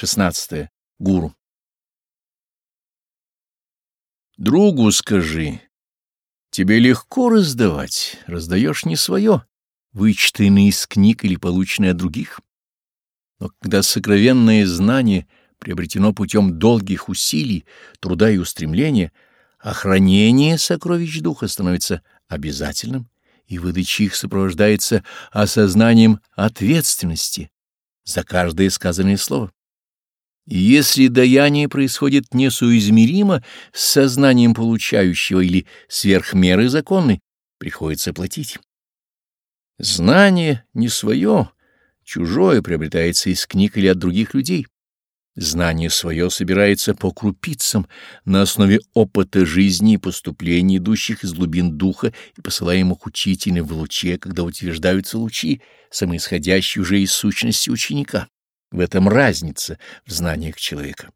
16. Гуру. Другу скажи, тебе легко раздавать, раздаешь не свое, вычитанное из книг или полученное от других. Но когда сокровенное знание приобретено путем долгих усилий, труда и устремления, охранение сокровищ духа становится обязательным, и выдача их сопровождается осознанием ответственности за каждое сказанное слово. Если даяние происходит несоизмеримо с сознанием получающего или сверх меры законной, приходится платить. Знание не свое, чужое приобретается из книг или от других людей. Знание свое собирается по крупицам на основе опыта жизни и поступлений, идущих из глубин духа и посылаемых учителем в луче, когда утверждаются лучи, самоисходящие уже из сущности ученика. В этом разница в знаниях человека.